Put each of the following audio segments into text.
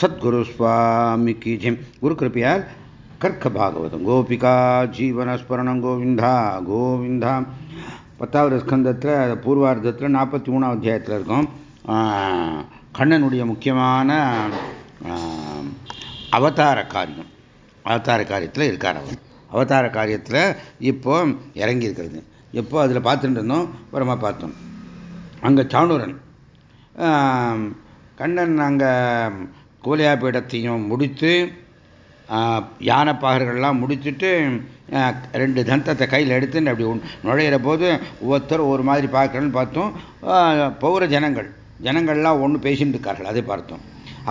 சத்குரு சுவாமிக்கு கி ஜெயம் குரு கிருப்பையால் கர்க்க பாகவதம். கோபிகா ஜீவனஸ்மரணம் கோவிந்தா கோவிந்தா. பத்தாவது ஸ்கந்தத்தில் பூர்வார்த்தத்தில் நாற்பத்தி மூணாவது அத்தியாயத்தில் இருக்கும். கண்ணனுடைய முக்கியமான அவதார காரியம். அவதார காரியத்தில் இருக்கார் அவர். அவதார காரியத்தில் இப்போ இறங்கி இருக்கிறது எப்போ அதில் பார்த்துட்டு இருந்தோம் அப்புறமா பார்த்தோம். அங்கே சாணூரன் கண்ணன் அங்கே கோலியாபீடத்தையும் முடித்து யானைப்பாகர்கள்லாம் முடிச்சுட்டு ரெண்டு தந்தத்தை கையில் எடுத்துன்னு அப்படி நுழையிற போது ஒவ்வொருத்தர் ஒரு மாதிரி பார்க்கணும்னு பார்த்தோம். பௌர ஜனங்கள். ஜனங்கள்லாம் ஒன்று பேசிட்டு இருக்கார்கள் அதை பார்த்தோம்.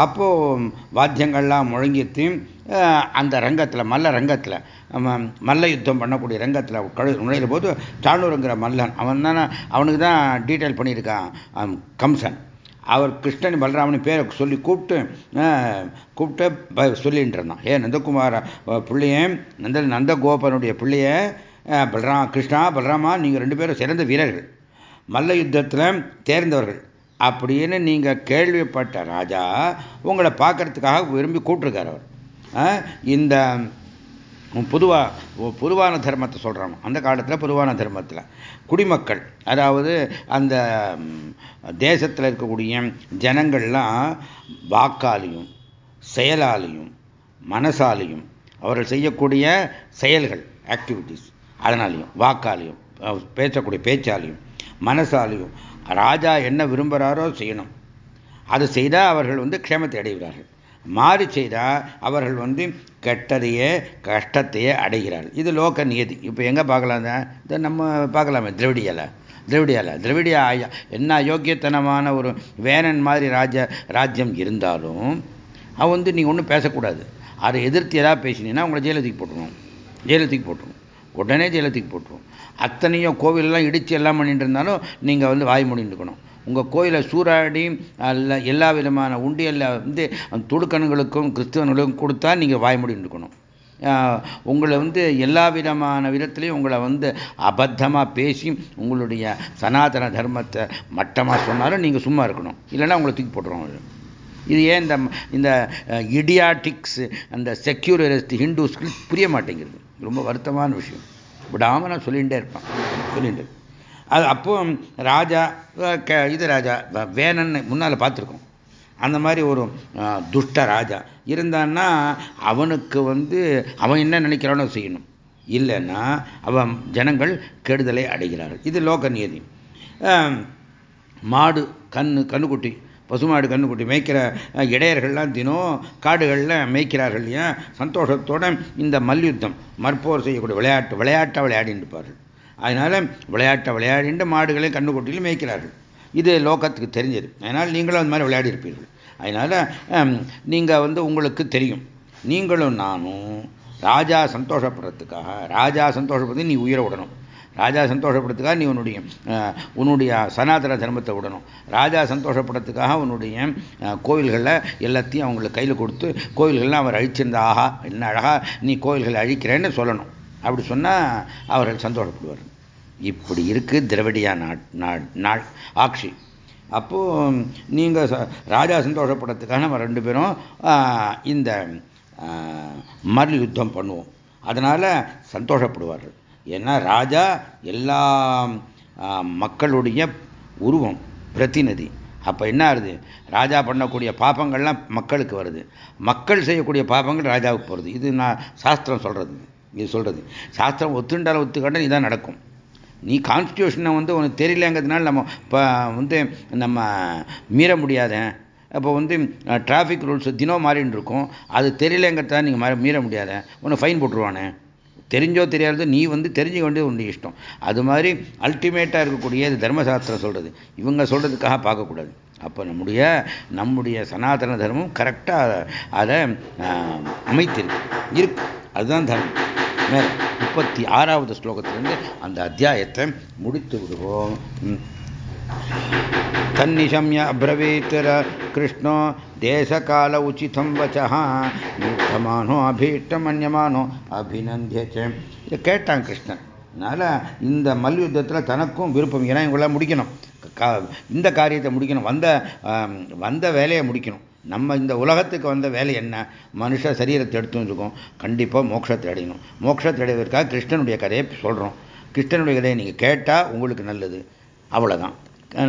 அப்போது வாத்தியங்கள்லாம் முழங்கித்து அந்த ரங்கத்தில் மல்ல ரங்கத்தில் மல்ல யுத்தம் பண்ணக்கூடிய ரங்கத்தில் கழு நுழையிற போது சாணூருங்கிற மல்லன் அவன் தானே அவனுக்கு தான் டீட்டெயில் பண்ணியிருக்கான் கம்சன். அவர் கிருஷ்ணன் பலராமன் பேரை சொல்லி கூப்பிட்டு கூப்பிட்டு சொல்லிட்டு இருந்தான் ஏ நந்தகுமார பிள்ளைய நந்த நந்தகோபனுடைய பிள்ளைய பலராம் கிருஷ்ணா பலராமா நீங்கள் ரெண்டு பேரும் சிறந்த வீரர்கள். மல்ல யுத்தத்தில் தேர்ந்தவர்கள். அப்படின்னு நீங்கள் கேள்விப்பட்ட ராஜா உங்களை பார்க்கறதுக்காக விரும்பி கூப்பிட்டுருக்கார் அவர். இந்த பொதுவாக பொதுவான தர்மத்தை சொல்கிறான் அந்த காலத்தில் பொதுவான தர்மத்தில். குடிமக்கள் அதாவது அந்த தேசத்தில் இருக்கக்கூடிய ஜனங்கள்லாம் வாக்காலையும் செயலாலையும் மனசாலையும் அவர்கள் செய்யக்கூடிய செயல்கள் ஆக்டிவிட்டீஸ் அதனாலையும் வாக்காலையும் பேசக்கூடிய பேச்சாலையும் மனசாலையும். ராஜா என்ன விரும்புகிறாரோ செய்யணும். அது செய்தால் அவர்கள் வந்து க்ஷேமத்தை அடைகிறார்கள். மாறி செய்தால் அவர்கள் வந்து கெட்டதையே கஷ்டத்தையே அடைகிறார்கள். இது லோக நியதி. இப்போ எங்கே பார்க்கலாம் இதை நம்ம பார்க்கலாமே திரவிடியால். திரவிடியால். திரவிடியா என்ன யோக்கியத்தனமான ஒரு வேனன் மாதிரி ராஜ ராஜ்யம் இருந்தாலும் அவன் வந்து நீங்கள் ஒன்றும் பேசக்கூடாது. அதை எதிர்த்து ஏதாவது பேசினீங்கன்னா உங்களை ஜெயலலிதாக்கு போட்டுருவோம். ஜெயலலிதாக்கு போட்டுருவோம். உடனே ஜெயலலிதாக்கு போட்டுருவோம். அத்தனையும் கோவிலெல்லாம் இடித்து எல்லாம் பண்ணிட்டு இருந்தாலும் நீங்கள் வந்து வாய் முடிந்துக்கணும் உங்கள் கோயிலை சூறாடி அல்ல எல்லா விதமான உண்டியல்ல வந்து துடுக்கணுங்களுக்கும் கிறிஸ்தவர்களுக்கும் கொடுத்தா நீங்கள் வாய் இருக்கணும் உங்களை வந்து எல்லா விதமான விதத்துலையும் உங்களை வந்து அபத்தமாக பேசி உங்களுடைய சனாதன தர்மத்தை மட்டமாக சொன்னாலும் நீங்கள் சும்மா இருக்கணும். இல்லைன்னா உங்களை தூக்கி போட்டுருவோம் இது ஏன் இந்த இந்த இடியாட்டிக்ஸ் அந்த செக்யூரிஸ்ட் ஹிந்துஸ்க்கு புரிய மாட்டேங்கிறது. ரொம்ப வருத்தமான விஷயம். விடாமல் நான் சொல்லிகிட்டே இருப்பேன். சொல்லிட்டு அது அப்போ ராஜா இது ராஜா வேணன்னு முன்னால் பார்த்துருக்கோம். அந்த மாதிரி ஒரு துஷ்ட ராஜா. இருந்தான்னா அவனுக்கு வந்து அவன் என்ன நினைக்கிறானோ செய்யணும். இல்லைன்னா அவன் ஜனங்கள் கெடுதலை அடைகிறார்கள். இது லோக நியதி. மாடு கண்ணு கண்ணுக்குட்டி பசுமாடு கண்ணுக்குட்டி மேய்க்கிற இடையர்கள்லாம் தினம் காடுகளில் மேய்க்கிறார்கள் இல்லையா? சந்தோஷத்தோட இந்த மல்யுத்தம் மற்போர் செய்யக்கூடிய விளையாட்டு விளையாட்டாக விளையாடிட்டு இருப்பார்கள். அதனால் விளையாட்டை விளையாடிட்டு மாடுகளையும் கண்ணுக்குட்டியிலும் மேய்க்கிறார்கள். இது லோகத்துக்கு தெரிஞ்சது. அதனால் நீங்களும் அந்த மாதிரி விளையாடி இருப்பீர்கள். அதனால் நீங்கள் வந்து உங்களுக்கு தெரியும். நீங்களும் நானும் ராஜா சந்தோஷப்படுறதுக்காக ராஜா சந்தோஷப்படுறது நீ உயிரை விடணும். ராஜா சந்தோஷப்படுறதுக்காக நீ உன்னுடைய உன்னுடைய சனாதன தர்மத்தை விடணும். ராஜா சந்தோஷப்படுறதுக்காக உன்னுடைய கோவில்களில் எல்லாத்தையும் அவங்களுக்கு கையில் கொடுத்து கோவில்கள்லாம் அவர் அழிச்சிருந்தா ஆஹா என்ன அழகா நீ கோவில்களை அழிக்கிறேன்னு சொல்லணும். அப்படி சொன்னால் அவர்கள் சந்தோஷப்படுவார். இப்படி இருக்குது திரவிடியா நாட் நாள் ஆட்சி அப்போது நீங்கள் ராஜா சந்தோஷப்படுறதுக்காக நம்ம ரெண்டு பேரும் இந்த மறு யுத்தம் பண்ணுவோம். அதனால் சந்தோஷப்படுவார்கள். ஏன்னா ராஜா எல்லா மக்களுடைய உருவம் பிரதிநிதி. அப்போ என்ன ஆகுது? ராஜா பண்ணக்கூடிய பாப்பங்கள்லாம் மக்களுக்கு வருது. மக்கள் செய்யக்கூடிய பாப்பங்கள் ராஜாவுக்கு போகிறது இது நான் சாஸ்திரம் சொல்கிறது இது சொல்கிறது சாஸ்திரம் ஒத்துண்டால் ஒத்துக்காட்ட இதுதான் நடக்கும். நீ கான்ஸ்டியூஷனை வந்து உனக்கு தெரியலங்கிறதுனால நம்ம இப்போ வந்து நம்ம மீற முடியாத அப்போ வந்து டிராஃபிக் ரூல்ஸ் தினம் மாறின்னு இருக்கும். அது தெரியலங்கிறதா நீங்கள் மீற முடியாத. உன்னை ஃபைன் போட்டுருவானே. தெரிஞ்சோ தெரியாதோ நீ வந்து தெரிஞ்சுக்க வேண்டியது உண்டு இஷ்டம். அது மாதிரி அல்டிமேட்டாக இருக்கக்கூடிய தர்மசாஸ்திரம் சொல்கிறது இவங்க சொல்கிறதுக்காக பார்க்கக்கூடாது. அப்போ நம்முடைய நம்முடைய சனாதன தர்மம் கரெக்டாக அதை அமைத்திருக்கு. இருக்கு. அதுதான் தர்மம். மேலே முப்பத்தி ஆறாவது ஸ்லோகத்திலிருந்து அந்த அத்தியாயத்தை முடித்து விடுவோம். தன்னிஷம்ய அப்ரவீத் கிருஷ்ணோ தேசகால உச்சிதம் வச்சா மூர்த்தமானோ அபீஷ்டமன்யமானோ அபிநந்தியச்ச இதை கேட்டான் கிருஷ்ணன் அதனால் இந்த மல்யுத்தத்தில் தனக்கும் விருப்பம். ஏன்னா இவங்களாம் முடிக்கணும். இந்த காரியத்தை முடிக்கணும். வந்த வந்த வேலையை முடிக்கணும். நம்ம இந்த உலகத்துக்கு வந்த வேலை என்ன? மனுஷ சரீரத்தை எடுத்துருக்கோம் கண்டிப்பாக மோட்சத்தை அடையணும். மோட்சத்தை அடைவதற்காக கிருஷ்ணனுடைய கதையை சொல்கிறோம் கிருஷ்ணனுடைய கதையை நீங்கள் கேட்டால் உங்களுக்கு நல்லது. அவ்வளோதான்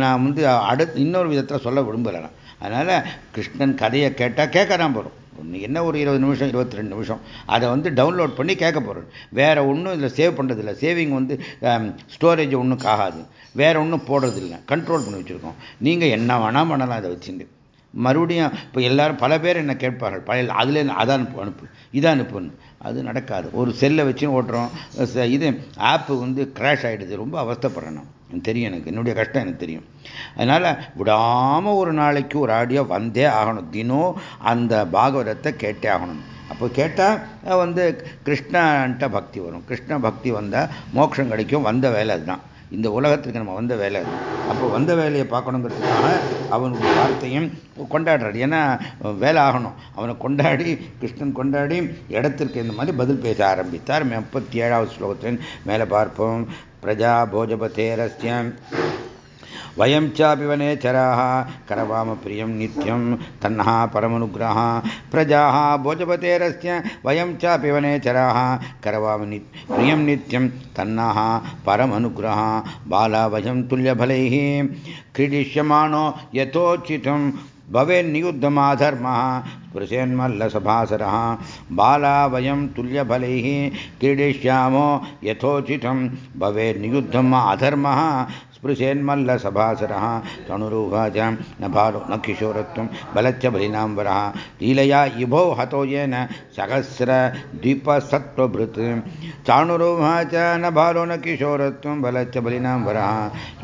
நான் வந்து அடுத்து இன்னொரு விதத்தில் சொல்ல விரும்பலை அதனால் கிருஷ்ணன் கதையை கேட்டால் கேட்க தான் போகிறோம் ஒன்று என்ன ஒரு இருபது நிமிஷம் இருபத்தி ரெண்டு நிமிஷம்? அதை வந்து டவுன்லோட் பண்ணி கேட்க போகிறோம் வேறு ஒன்றும் இதில் சேவ் பண்ணுறதில்ல சேவிங் வந்து ஸ்டோரேஜ் ஒன்றும் ஆகாது. வேறு ஒன்றும் போடுறதில்லை. கண்ட்ரோல் பண்ணி வச்சுருக்கோம். நீங்கள் என்ன வேணால் பண்ணலாம் அதை வச்சுட்டு மறுபடியும் இப்போ எல்லாரும் பல பேர் என்ன கேட்பார்கள்? பழைய அதில் அதை அனுப்பு அனுப்பு இதை அனுப்புன்னு. அது நடக்காது. ஒரு செல்லை வச்சு ஓட்டுறோம். இது ஆப்பு வந்து கிராஷ் ஆகிடுது ரொம்ப அவஸ்தப்படணும் எனக்கு தெரியும் எனக்கு. என்னுடைய கஷ்டம் எனக்கு தெரியும். அதனால் விடாமல் ஒரு நாளைக்கு ஒரு ஆடியோ வந்தே ஆகணும். தினம் அந்த பாகவதத்தை கேட்டே ஆகணும். அப்போ கேட்டால் வந்து கிருஷ்ணன்ட்ட பக்தி வரும். கிருஷ்ண பக்தி வந்தால் மோட்சம் கிடைக்கும். வந்த வேலை அதுதான். இந்த உலகத்துக்கு நம்ம வந்த வேலை அப்போ வந்த வேலையை பார்க்கணுங்கிறதுக்காக அவனுடைய வார்த்தையும் கொண்டாடுறாரு. ஏன்னா வேலை ஆகணும். அவனை கொண்டாடி கிருஷ்ணன் கொண்டாடி இடத்திற்கு இந்த மாதிரி பதில் பேச ஆரம்பித்தார். முப்பத்தி ஏழாவது ஸ்லோகத்தின் மேலே பார்ப்போம். பிரஜா போஜபதேரஸ்யம் वयं चापि वनेचराः करवाम प्रियं नित्यं तन्नः परमनुग्रहः। प्रजाः भोजपतेरस्य वयं चापि वनेचराः करवाम नि प्रियं नित्यं तन्नः परमनुग्रहः। बाला वयं तुल्यफलैः। क्रीडिष्यमाणो यथोचितं भवेन्नियुद्धमाधर्मः स्पृशेन्मल्लसभासरः बाला वयं तुल्यफलैः। क्रीडिष्यामो यथोचितं भवेन्नियुद्धम् अधर्मः स्पृशेन्मल्लसभासरः तणुरूहाजां न भालो न किशोरत्वं बलच्च बलिनां वरः। लीलया युभो हतो येन सहस्रद्वीपसत्त्वभृत् चाणुरूहा च न भालो न किशोरत्वं बलच्च बलिनां वरः।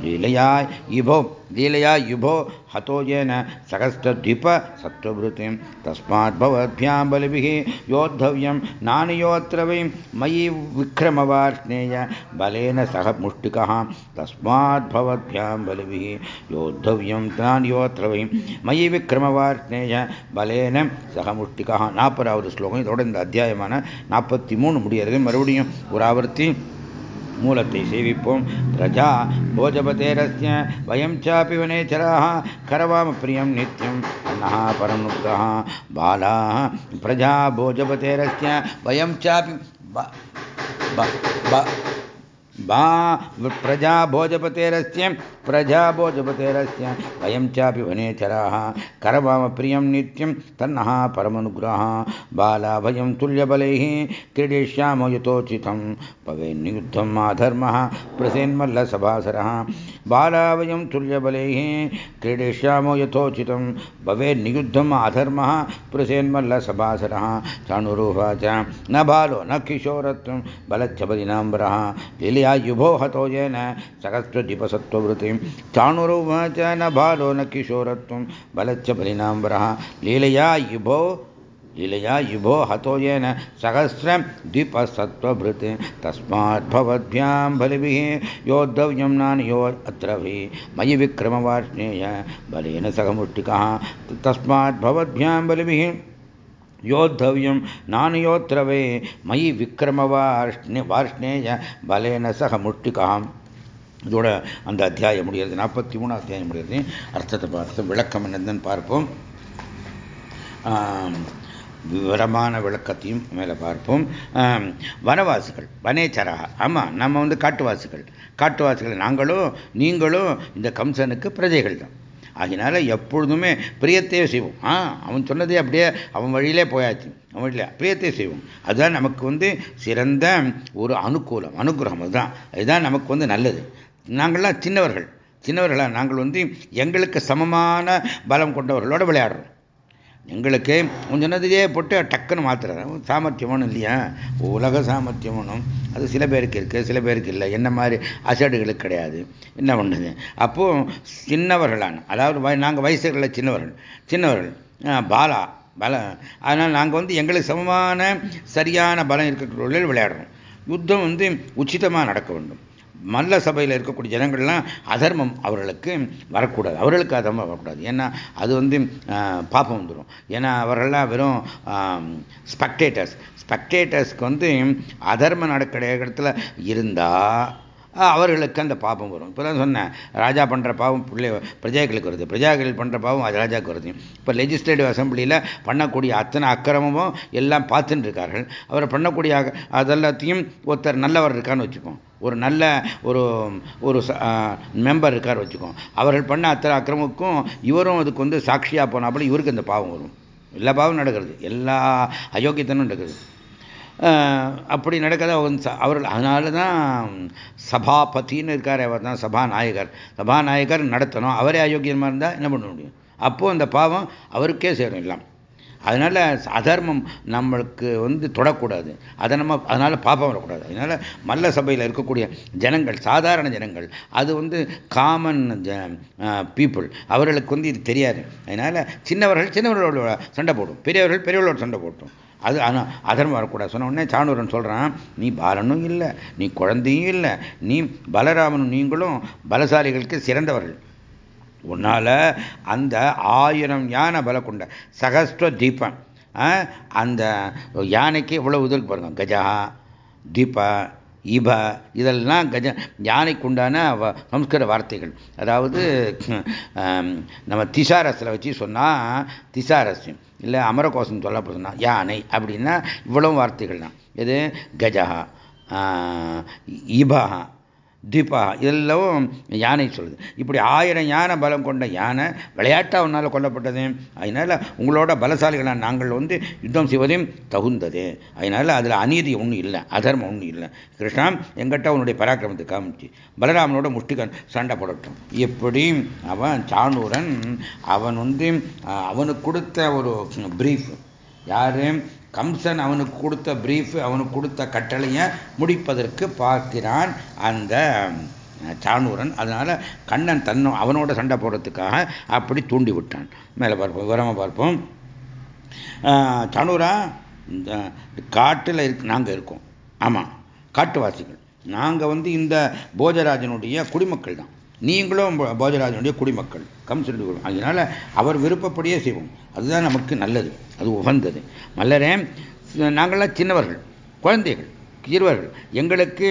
लीलया युभौ லீலையா யுபோ ஹதோஜேன சகஸ்திரிப சத்வபுத்திம் தஸ்மாத் பவத்யாம் பலிபிஹி யோத்தவ்யம் நானியோத்திர வை மயி விக்ரமவார்ஷ்ணேய பலேன சக முஷ்டிகா தஸ்மாத் பவத்யாம் பலிபிஹி யோத்தவ்யம் நானியோத்திர வை மயி விக்ரமவார்ஷ்ணேய பலேன சக முஷ்டிகா நாற்பதாவது ஸ்லோகம் இதோட இந்த அத்தியாயமான நாற்பத்தி மூணு முடியறது மறுபடியும் ஒரு ஆவர்த்தி மூலத்தை சேவிப்போம் பிரஜா போஜபதேரஸ்ய வயம் சாப்பி வனேச்சராக கரவாம பிரியம் நித்யம் அன்னஹா பரமுக்தா பாலா பிரஜா போஜபதேரஸ்ய வயம் சாப்பி बा प्रजा भोजपतेरस्य प्रजा भोजपतेरस्य वयं चापि वनेचराः, करवाम प्रियं नित्यं, तन्नः परमनुग्रहः, बाला भयं तुल्यबलैः, क्रीडिष्याम यतोचितं भवेन्नियुद्धम् आधर्मः प्रसेन्मल्लसभासरः। बाला वयं तुल्यबलैः क्रीडिष्याम यथोचितं। भवेन्नियुद्धम् आधर्मः प्रसेन्मल्लसभासरः चाणुरुवाच, न बालो, न किशोरत्वं बलच्च बलिनाम्बरः लीलया युभो हतो येन सहस्रदीपसत्त्ववृत्तिं चाणुरुवाच, न बालो, न किशोरत्वं बलच्च बलिनाम्बरः लीलया युभो लीलया युभो हतो येन सहस्रद्वीपसत्त्वभृत् तस्मात् भवद्भ्यां बलिभिः योद्धव्यं नान्यो अत्र हि मयि विक्रमवार्ष्णेय बलेन सह मुष्टिकः तस्मात् भवद्भ्यां बलिभिः योद्धव्यं नानयोऽत्र वे मयि विक्रमवार्ष्णे वार्ष्णेय बलेन सह मुष्टिकः இதோட அந்த அத்தியாயம் முடியாது நாற்பத்தி மூணு அத்தியாயம் முடியாது அர்த்தத்தை பார்த்து விளக்கம் என்னதுன்னு பார்ப்போம் விவரமான விளக்கத்தையும் மேலே பார்ப்போம். வனவாசிகள் வனேச்சராக ஆமாம் நம்ம வந்து காட்டுவாசிகள். காட்டுவாசிகள் நாங்களும் நீங்களும் இந்த கம்சனுக்கு பிரஜைகள் தான். அதனால எப்பொழுதுமே பிரியத்தையே செய்வோம். ஆ அவன் சொன்னதே அப்படியே அவன் வழியிலே போயாச்சு. அவன் வழியில பிரியத்தை செய்வோம். அதுதான் நமக்கு வந்து சிறந்த ஒரு அனுகூலம் அனுகிரகம் அதுதான். அதுதான் நமக்கு வந்து நல்லது. நாங்கள்லாம் சின்னவர்கள். சின்னவர்களாக நாங்கள் வந்து எங்களுக்கு சமமான பலம் கொண்டவர்களோடு விளையாடுறோம். எங்களுக்கு சொன்னதையே போட்டு டக்குன்னு மாத்துறாரு. சாமர்த்தியமானும் இல்லையா? உலக சாமர்த்தியமானும். அது சில பேருக்கு இருக்குது சில பேருக்கு இல்லை. என்ன மாதிரி அசடுகளுக்கு கிடையாது. என்ன பண்ணுது? அப்போது சின்னவர்களான அதாவது நாங்கள் வயசுகளில் சின்னவர்கள் சின்னவர்கள் பாலா பல அதனால் நாங்கள் வந்து எங்களுக்கு சமமான சரியான பலம் இருக்கக்கூடிய விளையாடுறோம். யுத்தம் வந்து உச்சிதமாக நடக்க வேண்டும். மல்ல சபையில் இருக்கக்கூடிய ஜனங்கள்லாம் அதர்மம் அவர்களுக்கு வரக்கூடாது. அவர்களுக்கு அதர்மம் வரக்கூடாது. ஏன்னா அது வந்து பாப்பம் வந்துடும் ஏன்னா அவர்கள்லாம் வெறும் ஸ்பெக்டேட்டர்ஸ் ஸ்பெக்டேட்டர்ஸ்க்கு வந்து அதர்மம் நடக்கிற இடத்துல இருந்தால் அவர்களுக்கு அந்த பாபம் வரும். இப்போ தான் சொன்னேன் ராஜா பண்ணுற பாவம் பிள்ளை பிரஜைகளுக்கு வருது. பிரஜாக்கள் பண்ணுற பாவம் அது ராஜாவுக்கு வருது. இப்போ லெஜிஸ்லேட்டிவ் அசம்பிளியில் பண்ணக்கூடிய அத்தனை அக்கிரமமும் எல்லாம் பார்த்துட்டு இருக்கார்கள் அவர் பண்ணக்கூடிய அதெல்லாத்தையும் ஒருத்தர் நல்லவர் இருக்கான்னு வச்சுப்போம் ஒரு நல்ல ஒரு ஒரு மெம்பர் இருக்கார் வச்சுக்கோம் அவர்கள் பண்ண அத்தனை அக்கிரமுக்கும் இவரும் அதுக்கு வந்து சாட்சியாக போனாப்புல இவருக்கு அந்த பாவம் வரும். எல்லா பாவம் நடக்கிறது. எல்லா அயோக்கியத்தனும் நடக்கிறது. அப்படி நடக்காத அவர்கள் அதனால தான் சபாபதின்னு இருக்கார் அவர் தான் சபாநாயகர். சபாநாயகர் நடத்தணும். அவரே அயோக்கியமாக இருந்தால் என்ன பண்ண முடியும்? அப்போது அந்த பாவம் அவருக்கே சேரும் எல்லாம். அதனால் அதர்மம் நம்மளுக்கு வந்து தொடக்கூடாது. அதை நம்ம அதனால் பாப்பம் வரக்கூடாது. அதனால் மல்ல சபையில் இருக்கக்கூடிய ஜனங்கள் சாதாரண ஜனங்கள் அது வந்து காமன் பீப்புள் அவர்களுக்கு வந்து இது தெரியாது. அதனால் சின்னவர்கள் சின்னவர்களோட சண்டை போடும். பெரியவர்கள் பெரியவர்களோட சண்டை போட்டும். அது ஆனால் அதர்மம் வரக்கூடாது. சொன்ன உடனே சாணூரன் சொல்கிறான் நீ பாலனும் இல்லை நீ குழந்தையும் இல்லை நீ பலராமனும் நீங்களும் பலசாலிகளுக்கு சிறந்தவர்கள். உன்னால் அந்த ஆயிரம் யானை பல கொண்ட சகஸ்ர தீபம் அந்த யானைக்கு இவ்வளோ உதவி பாருங்க. கஜா தீபா இப இதெல்லாம் கஜ யானைக்குண்டான வ சம்ஸ்கிருத வார்த்தைகள். அதாவது நம்ம திசாரஸில் வச்சு சொன்னால் திசாரஸ்யம் இல்லை அமரகோசம் சொல்ல சொன்னால் யானை அப்படின்னா இவ்வளவு வார்த்தைகள் தான் இது கஜா இபா தீபா இதெல்லாம் யானை சொல்லுது. இப்படி ஆயிரம் யானை பலம் கொண்ட யானை விளையாட்டாக உன்னால் கொல்லப்பட்டது. அதனால் உங்களோட பலசாலிகளான நாங்கள் வந்து யுத்தம் செய்வதையும் தகுந்தது. அதனால் அதில் அநீதி ஒன்றும் இல்லை அதர்மம் ஒன்றும் இல்லை. கிருஷ்ணா எங்கிட்ட அவனுடைய பராக்கிரமத்தை காமிச்சு பலராமனோட முஷ்டிகன் சண்டை போடட்டும். எப்படி? அவன் சாணூரன் அவன் வந்து அவனுக்கு கொடுத்த ஒரு பிரீஃப் யாரு? கம்சன் அவனுக்கு கொடுத்த பிரீஃப் அவனுக்கு கொடுத்த கட்டளையை முடிப்பதற்கு பார்க்கிறான் அந்த சாணூரன் அதனால் கண்ணன் தன்னோ அவனோட சண்டை போடுறதுக்காக அப்படி தூண்டி விட்டான். மேலே பார்ப்போம் விவரமாக பார்ப்போம். சாணூரா இந்த காட்டில் இருக்கு நாங்கள் இருக்கோம். ஆமாம் காட்டுவாசிகள். நாங்கள் வந்து இந்த போஜராஜனுடைய குடிமக்கள் தான் நீங்களும் போஜராஜனுடைய குடிமக்கள். கம்சனுடைய குடி அதனால் அவர் விருப்பப்படியே செய்வோம். அதுதான் நமக்கு நல்லது. அது உகந்தது. மல்லரே நாங்கள்லாம் சின்னவர்கள் குழந்தைகள் சிறுவர்கள் எங்களுக்கு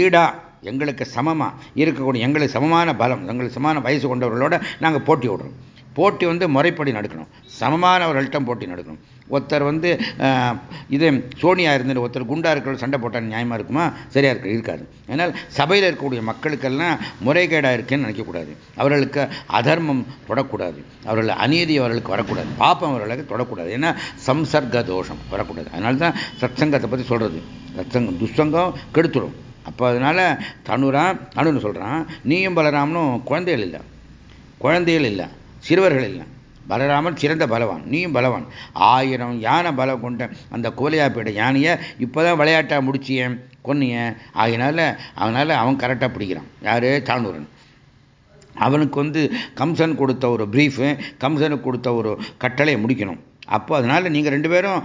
ஈடா எங்களுக்கு சமமாக இருக்கக்கூடிய எங்களுக்கு சமமான பலம் எங்களுக்கு சமமான வயசு கொண்டவர்களோட நாங்கள் போட்டி விடுறோம் போட்டி வந்து முறைப்படி நடக்கணும். சமமானவர்கள்ட்ட போட்டி நடக்கணும். ஒருத்தர் வந்து இது சோனியா இருந்துட்டு ஒருத்தர் குண்டா இருக்கிற சண்டை போட்டால் நியாயமாக இருக்குமா? சரியா இருக்கு இருக்காது. அதனால் சபையில் இருக்கக்கூடிய மக்களுக்கெல்லாம் முறைகேடாக இருக்குன்னு நினைக்கக்கூடாது. அவர்களுக்கு அதர்மம் தொடக்கூடாது. அவர்கள் அநீதி அவர்களுக்கு வரக்கூடாது. பாப்பம் அவர்களுக்கு தொடக்கூடாது. ஏன்னா சம்சர்க்க தோஷம் வரக்கூடாது. அதனால தான் சத்சங்கத்தை பற்றி சொல்கிறது சத்சங்கம் துஷ்சங்கம் கெடுத்துடும் அப்போ அதனால தனுரா அணுன்னு சொல்கிறான் நீயும் பலராமனும் குழந்தைகள் இல்லை. குழந்தைகள் இல்லை. சிறுவர்கள் இல்லை. பலராமன் சிறந்த பலவான் நீயும் பலவான். ஆயிரம் யானை பலம் கொண்ட அந்த கோலையாப்பேட்டை யானையை இப்போதான் விளையாட்டாக முடிச்சிய கொன்னிய. ஆகினால அதனால் அவன் கரெக்டாக பிடிக்கிறான். யாரு? சாணூரன் அவனுக்கு வந்து கம்சன் கொடுத்த ஒரு ப்ரீஃபு கம்சனுக்கு கொடுத்த ஒரு கட்டளையை முடிக்கணும். அப்போ அதனால் நீங்கள் ரெண்டு பேரும்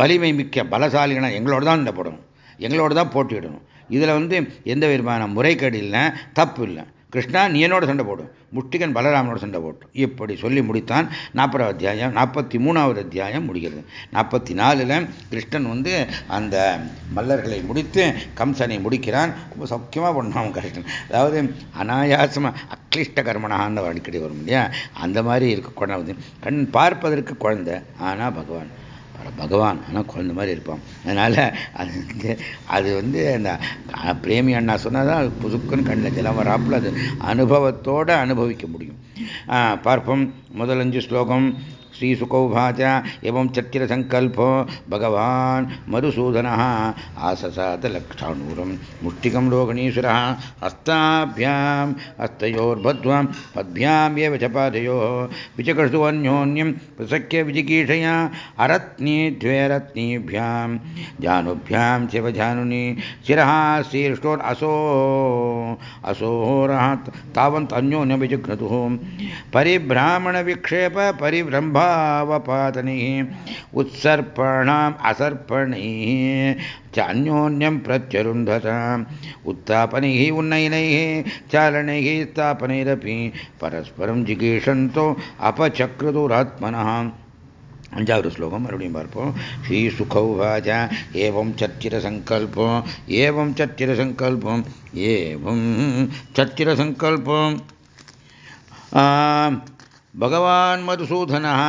வலிமை மிக்க பலசாலிகளாக எங்களோட தான் இந்த போடணும் எங்களோட தான் போட்டியிடணும். இதில் வந்து எந்த விதமான முறைகேடு இல்லை தப்பு இல்லை. கிருஷ்ணா நீ என்னோட சண்டை போடும் முஷ்டிகன் பலராமனோட சண்டை போட்டும் இப்படி சொல்லி முடித்தான் நாற்பதாவது அத்தியாயம் நாற்பத்தி மூணாவது அத்தியாயம் முடிகிறது. நாற்பத்தி நாலில் கிருஷ்ணன் வந்து அந்த மல்லர்களை முடித்து கம்சனை முடிக்கிறான். ரொம்ப சௌக்கியமாக பண்ணான் கிருஷ்ணன் அதாவது அனாயாசமாக அக்லிஷ்ட கர்மனான்னு அடிக்கடி வரும் இல்லையா? அந்த மாதிரி இருக்க குழந்தை கண் பார்ப்பதற்கு குழந்தை ஆனால் பகவான். பகவான் ஆனால் குழந்த மாதிரி இருப்பான். அதனால் அது வந்து அது வந்து அந்த பிரேமி அண்ணா சொன்னால் தான் புதுக்குன்னு கண்ணில் ஜலம் வராப்பில் அது அனுபவத்தோடு அனுபவிக்க முடியும். பார்ப்போம். முதலஞ்சு ஸ்லோகம். श्रीसुकौभाच एवं चत्तिरसङ्कल्पो भगवान् मधुसूदनः आससादलक्षाणूरं मुष्टिकं रोगणीश्वरः हस्ताभ्याम् हस्तयोर्बध्वां पद्भ्याम् एव च पादयोः विचकर्षु प्रसख्य विजिगीषया अरत्नी द्वे रत्नीभ्यां जानुभ्यां शिवजानुनि शिरः शीर्षोर् असो, असोरः तावन्त अन्योन्यविजिघ्नतुः परिभ्रामणविक्षेप परिभ्रम्भा भावपातनिः उत्सर्पणाम् असर्पणैः च अन्योन्यं उन्नयन उत्थापनैः उन्नयनैः चालनैः स्थापनैरपि परस्परं जिगीषन्तो अपचक्रदुरात्मनः। ಅಂಜಾರು ಶ್ಲೋಕ ಮರುಳಿ ಬರ್ಪು ಶ್ರೀ ಸುಖೌವಾಚ एवं ಚಚ್ಚಿರ ಸಂಕಲ್ಪ ಏವಂ ಚಚ್ಚಿರ ಸಂಕಲ್ಪ भगवान् मधुसूदनः।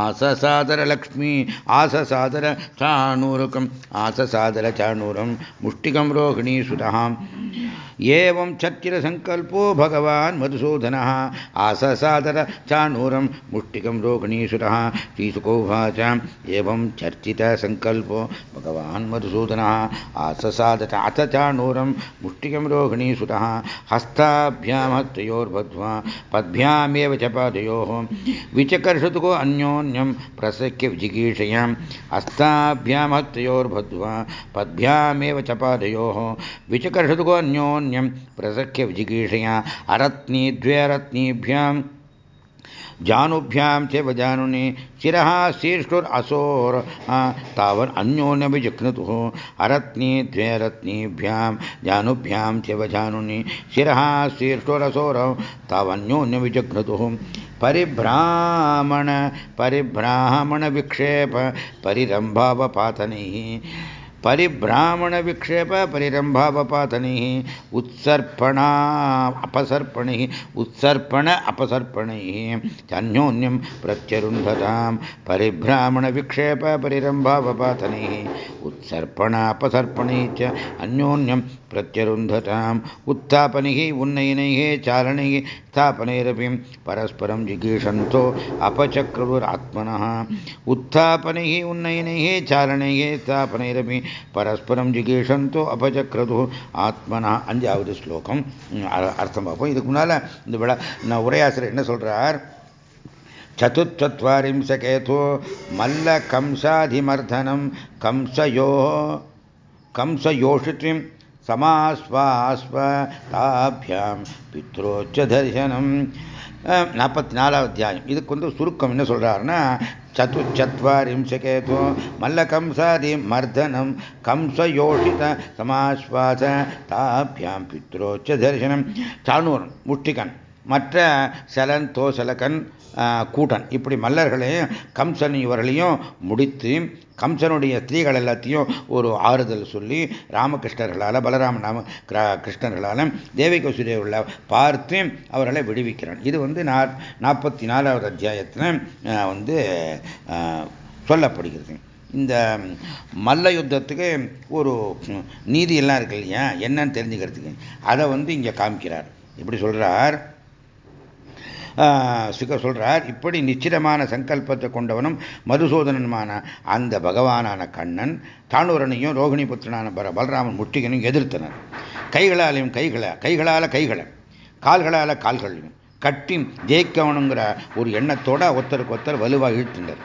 आससादरलक्ष्मी आससादरचाणूरुकम् आससादरचाणूरं मुष्टिकं रोहिणीसुतः एवं चर्चिरसङ्कल्पो भगवान् मधुसूदनः आससादरचाणूरं मुष्टिकं रोहिणीसुतः श्रीसुको उवाच एवं चर्चितसङ्कल्पो भगवान् आस आससादर अथचाणूरं मुष्टिकं रोहिणीसुतः हस्ताभ्यां हस्तयोर्बध्वा पद्भ्यामेव चप पादयोः विचकर्षतु अन्योन्यं प्रसक्य जिगीषयाम्। हस्ताभ्यां हस्तयोर्भद्वा पद्भ्याम च विचकर्षत को अन्योन्यम प्रसख्य जिगीषया। अरत्नी द्वे जानुभ्यां च जानुनि शिरः शीर्षुरसोर् तावन् अन्योन्यभिजघ्नतुः अरत्नी द्वे रत्नीभ्यां जानुभ्यां च जानुनि शिरः शीर्षुरसोर तावन्योन्यभिजघ्नतुः परिभ्रामण परिभ्रामणविक्षेप परिरम्भावपातनैः। परिभ्रामणविक्षेप परिरम्भावपातनैः, उत्सर्पणा अपसर्पणैः, उत्सर्पण अपसर्पणैः। चान्योन्यं प्रत्यरुन्धतां परिभ्रामणविक्षेप परिरम्भावपातनैः उत्सर्पणापसर्पणैः च अन्योन्यं प्रत्यरुन्धताम् उत्थापनैः, उन्नयनैः, चारणैः, स्थापनैरपि परस्परं जिगीषन्तो अपचक्रुरात्मनः उत्थापनैः, उन्नयनैः, चारणैः, स्थापनैरपि பரஸ்பரம் ஜிகேஷந்தோ அபஜக்ரது ஆத்மனா. அஞ்சாவது ஸ்லோகம். அர்த்தம் பார்ப்போம். இதுக்கு முன்னால் இந்த விழா நான் உரையாசிரியர் என்ன சொல்கிறார் சதுச்சத்வாரிம்சகேதோ மல்ல கம்சாதிமர்தனம் கம்சயோ கம்சயோஷித்ரிம் சமாஸ்வாஸ்வதாபியாம் பித்ரோச்ச தரிசனம் நாற்பத்தி நாலாவது அத்தியாயம். இதுக்கு வந்து சுருக்கம் என்ன சொல்கிறாருன்னா சத்து சத்வாரிம்சகேதோ மல்ல கம்சாதி மர்தனம் கம்சயோஷித சமாஸ்வாச தாபியாம் பித்ரோச்ச தரிசனம் சாணூரன் முஷ்டிகன் மற்ற சலன் தோசலகன் கூட்டன். இப்படி மல்லர்களையும் கம்சன் இவர்களையும் முடித்து கம்சனுடைய ஸ்திரீகள் எல்லாத்தையும் ஒரு ஆறுதல் சொல்லி ராமகிருஷ்ணர்களால் பலராம நாம கிருஷ்ணர்களால் தேவிகசுரியர்களை பார்த்து அவர்களை விடுவிக்கிறான். இது வந்து நா நாற்பத்தி நாலாவது அத்தியாயத்தில் வந்து சொல்லப்படுகிறது. இந்த மல்ல யுத்தத்துக்கு ஒரு நீதி எல்லாம் இருக்கு இல்லையா? என்னன்னு தெரிஞ்சுக்கிறதுக்கு. அதை வந்து இங்கே காமிக்கிறார். இப்படி சொல்கிறார் சுகர் சொல்றார் இப்படி நிச்சயமான சங்கல்பத்தை கொண்டவனும் மதுசூதனனுமான அந்த பகவானான கண்ணன் தானூரனையும் ரோகிணி புத்திரனான பர பலராமன் முட்டிகனையும் எதிர்த்தனர். கைகளாலையும் கைகளை கைகளால் கைகளை கால்களால் கால்களையும் கட்டி ஜெயிக்கணுங்கிற ஒரு எண்ணத்தோட ஒருத்தருக்கு ஒருத்தர் வலுவாக இழுத்தினர்.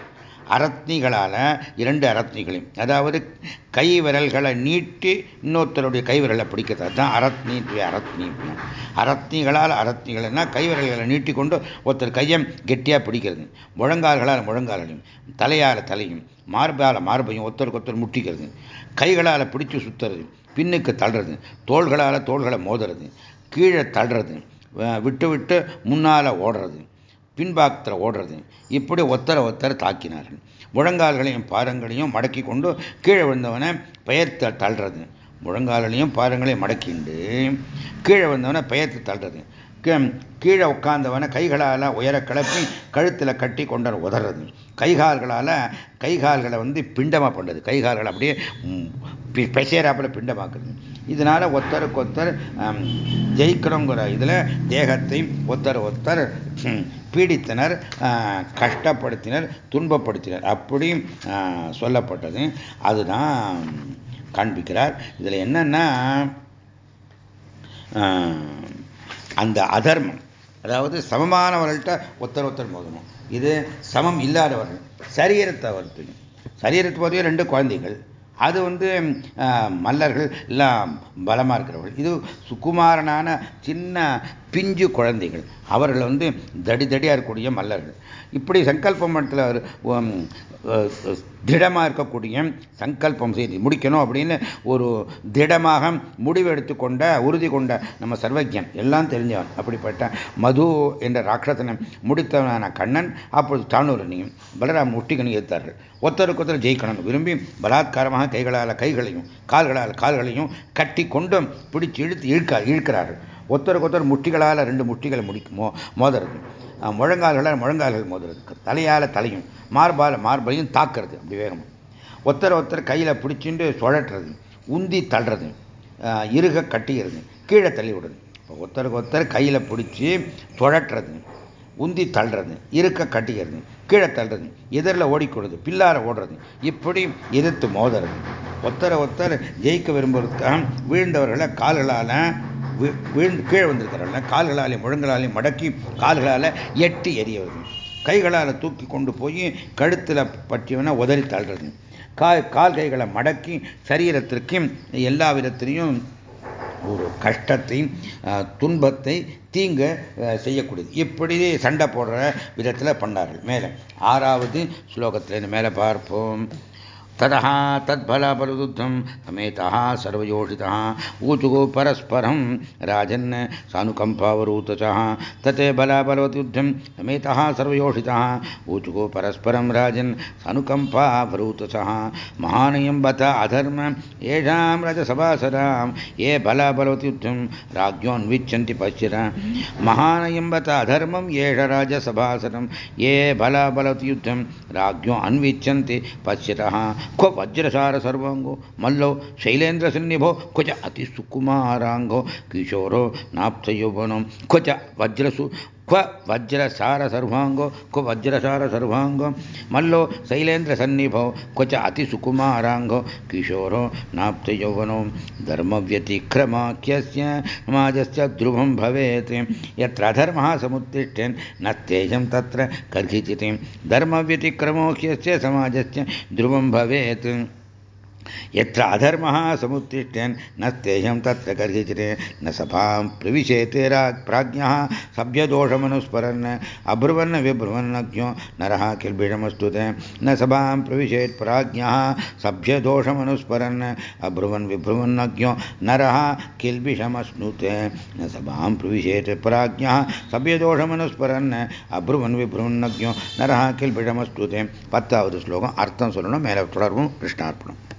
அரத்னிகளால் இரண்டு அரத்னிகளையும் அதாவது கை விரல்களை நீட்டி இன்னொருத்தருடைய கை விரலை பிடிக்கிறது. தான் அரத்னி அரத்னி அரத்னிகளால் அரத்னிகள்னா கை விரல்களை நீட்டி கொண்டு ஒருத்தர் கையை கெட்டியாக பிடிக்கிறது. முழங்கால்களால் முழங்காலையும் தலையால் தலையும் மார்பால் மார்பையும் ஒருத்தருக்கு ஒருத்தர் முட்டிக்கிறது. கைகளால் பிடிச்சு சுத்துறது பின்னுக்கு தள்ளுறது தோள்களால் தோள்களை மோதுறது கீழே தள்ளுறது விட்டு விட்டு முன்னால் ஓடுறது. பின்பாக்கத்தில் ஓடுறது. இப்படி ஒத்தரை ஒத்தரை தாக்கினார்கள் முழங்கால்களையும் பாரங்களையும் மடக்கி கொண்டு கீழே விழுந்தவனை பெயர்த்து தள்ளுறது. முழங்கால்களையும் பாரங்களையும் மடக்கிண்டு கீழே விழுந்தவனை பெயர்த்து தள்ளுறது. கீழே உட்கார்ந்தவனை கைகளால் உயர கிளப்பி கழுத்தில் கட்டி கொண்டு உதறது. கைகால்களால் கைகால்களை வந்து பிண்டமாக பண்ணுறது கைகால்களை அப்படியே பெசேராப்பில் பிண்டமாக்குறது. இதனால் ஒருத்தருக்கு ஒருத்தர் ஜெயிக்கணுங்கிற இதில் தேகத்தை ஒருத்தர் ஒருத்தர் பீடித்தனர் கஷ்டப்படுத்தினர் துன்பப்படுத்தினர். அப்படி சொல்லப்பட்டது. அதுதான் காண்பிக்கிறார். இதில் என்னன்னா அந்த அதர்மம். அதாவது சமமானவர்கள்ட்ட ஒருத்தர் ஒருத்தர் மோதணும் இது சமம் இல்லாதவர்கள். சரீரத்தை வருத்தணும். சரீரத்தை போதையும் ரெண்டு குழந்தைகள். அது வந்து மல்லர்கள் எல்லாம் பலமாக இருக்கிறவர்கள். இது சுகுமாரனான சின்ன பிஞ்சு குழந்தைகள். அவர்கள் வந்து தடி தடியாக இருக்கக்கூடிய மல்லர்கள். இப்படி சங்கல்பம் மட்டத்தில் திடமாக இருக்கக்கூடிய சங்கல்பம் செய்து முடிக்கணும் அப்படின்னு ஒரு திடமாக முடிவெடுத்து கொண்ட உறுதி கொண்ட நம்ம சர்வஜன். எல்லாம் தெரிஞ்சவன். அப்படிப்பட்ட மது என்ற ராட்சசனை முடித்தவனான கண்ணன் அப்பொழுது தானூரனையும் பலராம் முட்டிகனை எடுத்தார்கள் ஒருத்தருக்கு ஒருத்தர் ஜெயிக்கணும். விரும்பி பலாத்காரமாக கைகளால் கைகளையும் கால்களால் கால்களையும் கட்டி கொண்டும் பிடிச்சு இழுத்து இழுக்க இழுக்கிறார்கள். ஒருத்தருக்கு ஒருத்தர் முட்டிகளால் ரெண்டு முட்டிகளை முடிக்குமோ மோதுறது. முழங்கால்களால் முழங்கால்கள் மோதுறது. தலையால் தலையும் மார்பால் மார்பையும் தாக்குறது அப்படி வேகமாக ஒருத்தர் ஒருத்தர் கையில் பிடிச்சிட்டு சுழட்டுறது உந்தி தள்ளுறது இருக கட்டிக்கிறது கீழே தள்ளி விடுறது. இப்போ ஒருத்தருக்கு ஒருத்தர் கையில் பிடிச்சி சுழட்டுறது உந்தி தள்ளுறது இருக்க கட்டிக்கிறது கீழே தள்ளுறது எதிரில் ஓடிக்கொடுது பில்லார ஓடுறது இப்படி எதிர்த்து மோதுறது. ஒருத்தரை ஒருத்தர் ஜெயிக்க விரும்புறதுக்காக வீழ்ந்தவர்களை கால்களால் வீழ்ந்து கீழே வந்திருக்கிறார்கள் கால்களாலே முழங்களாலே மடக்கி கால்களால் எட்டி எறியவது கைகளால் தூக்கி கொண்டு போய் கழுத்தில் பற்றியவனை உதறி தள்ளுறது கால் கால் கைகளை மடக்கி சரீரத்திற்கும் எல்லா விதத்திலையும் ஒரு கஷ்டத்தை துன்பத்தை தீங்க செய்யக்கூடியது. இப்படி சண்டை போடுற விதத்தில் பண்ணார்கள். மேலே ஆறாவது ஸ்லோகத்திலேருந்து மேலே பார்ப்போம். ततः तद्फलफलदुग्धं समेतः सर्वयोषितः ऊचुको परस्परं राजन् सानुकम्पावरूतचः तते बलाबलवद्युद्धं समेतः सर्वयोषितः ऊचुको परस्परं राजन् सानुकम्पावरूतचः महानयं बत अधर्म येषां रजसभासरां ये बलाबलवद्युद्धं राज्ञोन्विच्छन्ति पश्यत महानयं बत अधर्मं येष राजसभासरं ये बलाबलवद्युद्धं राज्ञो अन्विच्छन्ति पश्यतः क्व वज्रसार सर्वांगो मल्लो शैलेन्द्र सन्निभो क्वच अति सुकुमारांगो किशोरो नाप्त यौवनो क्वच वज्रसु क्व वज्रसार सर्वांगो क्व वज्रसार सर्वांगो मल्लो शैलेन्द्र सन्निभो क्वच अति सुकुमारांगो किशोरो नाप्त यौवनो धर्मव्यतिक्रमाख्यस्य समाजस्य ध्रुवं भवेत् यत्र अधर्मः समुत्तिष्ठन् न तेजं तत्र कर्हिचिति धर्मव्यतिक्रमोख्यस्य समाजस्य ध्रुवं भवेत् यत्र अधर्मः समुत्तिष्ठन् न तेषं तत्र कर्हिचिते न सभां प्रविशेते प्राज्ञः सभ्यदोषमनुस्मरन् अब्रुवन् विब्रुवन्नज्ञो नरः किल्बिषमस्तु ते न सभां प्रविशेत् प्राज्ञः सभ्यदोषमनुस्मरन् अब्रुवन् विब्रुवन्नज्ञो नरः किल्बिषमश्नुते न सभां प्रविशेत् प्राज्ञः सभ्यदोषमनुस्मरन् அப்ருவன் விப்ருவன்னக்யோ நரஹா கில்பிழமஸ்துதே பத்தாவது ஸ்லோகம் அர்த்தம் சொல்லணும் மேலே தொடர்வும் கிருஷ்ணார்ப்பணம்